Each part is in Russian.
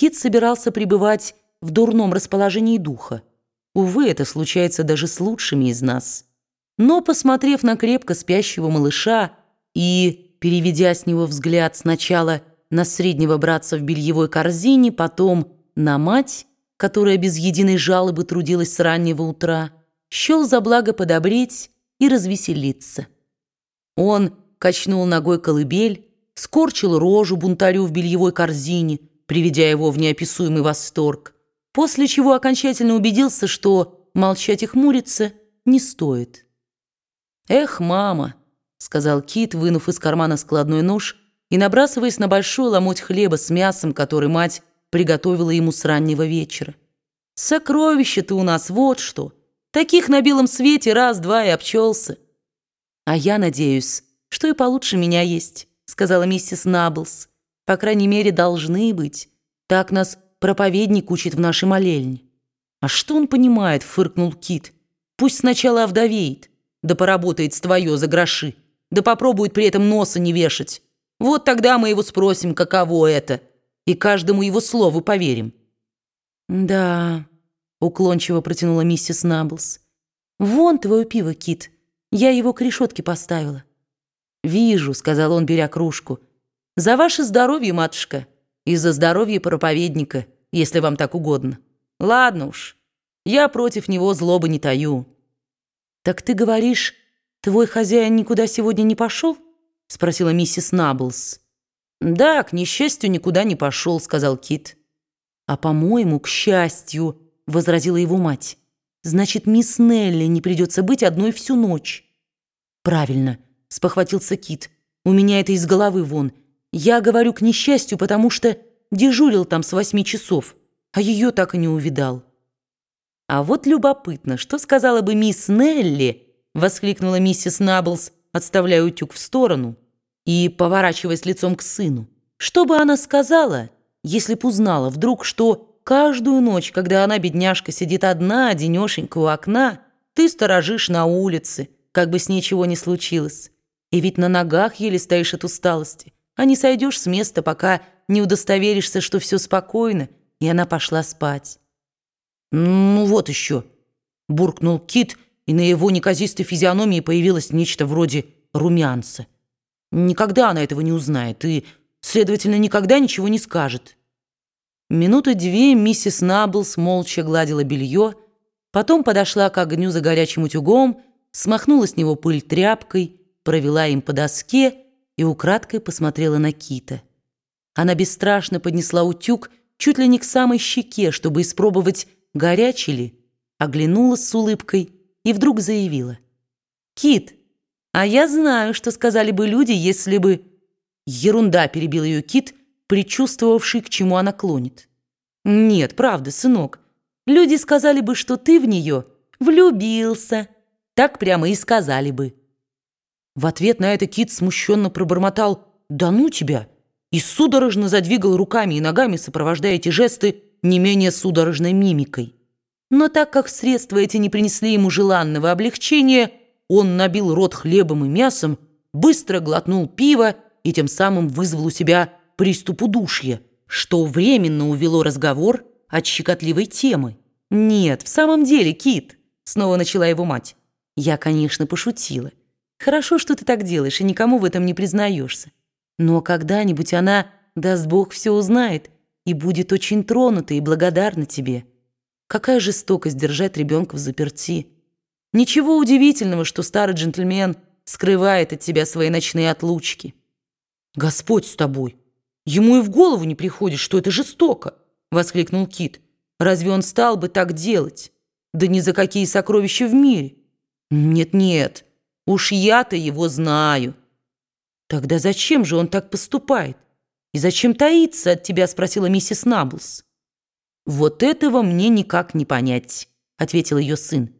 Кит собирался пребывать в дурном расположении духа. Увы, это случается даже с лучшими из нас. Но, посмотрев на крепко спящего малыша и, переведя с него взгляд сначала на среднего братца в бельевой корзине, потом на мать, которая без единой жалобы трудилась с раннего утра, счел за благо подобреть и развеселиться. Он качнул ногой колыбель, скорчил рожу бунтарю в бельевой корзине, приведя его в неописуемый восторг, после чего окончательно убедился, что молчать и хмуриться не стоит. «Эх, мама!» — сказал Кит, вынув из кармана складной нож и набрасываясь на большой ломоть хлеба с мясом, который мать приготовила ему с раннего вечера. «Сокровище ты у нас вот что! Таких на белом свете раз-два и обчелся!» «А я надеюсь, что и получше меня есть», — сказала миссис Наблс. «По крайней мере, должны быть. Так нас проповедник учит в нашей молельне». «А что он понимает?» — фыркнул Кит. «Пусть сначала овдовеет да поработает с твое за гроши, да попробует при этом носа не вешать. Вот тогда мы его спросим, каково это, и каждому его слову поверим». «Да», — уклончиво протянула миссис Наблс. «Вон твое пиво, Кит. Я его к решетке поставила». «Вижу», — сказал он, беря кружку. «За ваше здоровье, матушка, и за здоровье проповедника, если вам так угодно. Ладно уж, я против него злобы не таю». «Так ты говоришь, твой хозяин никуда сегодня не пошел?» — спросила миссис Наблс. «Да, к несчастью, никуда не пошел», — сказал Кит. «А, по-моему, к счастью», — возразила его мать. «Значит, мисс Нелли не придется быть одной всю ночь». «Правильно», — спохватился Кит. «У меня это из головы вон. Я говорю к несчастью, потому что дежурил там с восьми часов, а ее так и не увидал». «А вот любопытно, что сказала бы мисс Нелли?» — воскликнула миссис Наблс, отставляя утюг в сторону и поворачиваясь лицом к сыну. «Что бы она сказала, если б узнала вдруг, что каждую ночь, когда она, бедняжка, сидит одна, одинешенька у окна, ты сторожишь на улице, как бы с ничего не случилось, и ведь на ногах еле стоишь от усталости, а не сойдешь с места, пока не удостоверишься, что все спокойно, и она пошла спать». «Ну вот еще», — буркнул Кит, и на его неказистой физиономии появилось нечто вроде румянца. Никогда она этого не узнает и, следовательно, никогда ничего не скажет. Минуты две миссис Наблс молча гладила белье, потом подошла к огню за горячим утюгом, смахнула с него пыль тряпкой, провела им по доске и украдкой посмотрела на Кита. Она бесстрашно поднесла утюг чуть ли не к самой щеке, чтобы испробовать, горячий ли, оглянулась с улыбкой и вдруг заявила. «Кит, а я знаю, что сказали бы люди, если бы...» Ерунда перебил ее Кит, предчувствовавший, к чему она клонит. «Нет, правда, сынок. Люди сказали бы, что ты в нее влюбился. Так прямо и сказали бы». В ответ на это Кит смущенно пробормотал «Да ну тебя!» и судорожно задвигал руками и ногами, сопровождая эти жесты не менее судорожной мимикой. Но так как средства эти не принесли ему желанного облегчения, он набил рот хлебом и мясом, быстро глотнул пиво и тем самым вызвал у себя приступ удушья, что временно увело разговор от щекотливой темы. «Нет, в самом деле, Кит», — снова начала его мать. «Я, конечно, пошутила. Хорошо, что ты так делаешь и никому в этом не признаешься. Но когда-нибудь она, даст Бог, все узнает» и будет очень тронута и благодарна тебе. Какая жестокость держать ребенка в заперти. Ничего удивительного, что старый джентльмен скрывает от тебя свои ночные отлучки. Господь с тобой. Ему и в голову не приходит, что это жестоко, воскликнул Кит. Разве он стал бы так делать? Да ни за какие сокровища в мире. Нет-нет, уж я-то его знаю. Тогда зачем же он так поступает? «И зачем таиться от тебя?» — спросила миссис Наблс. «Вот этого мне никак не понять», — ответил ее сын.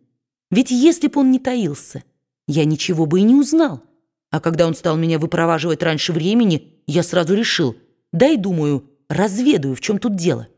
«Ведь если бы он не таился, я ничего бы и не узнал. А когда он стал меня выпроваживать раньше времени, я сразу решил, дай, думаю, разведаю, в чем тут дело».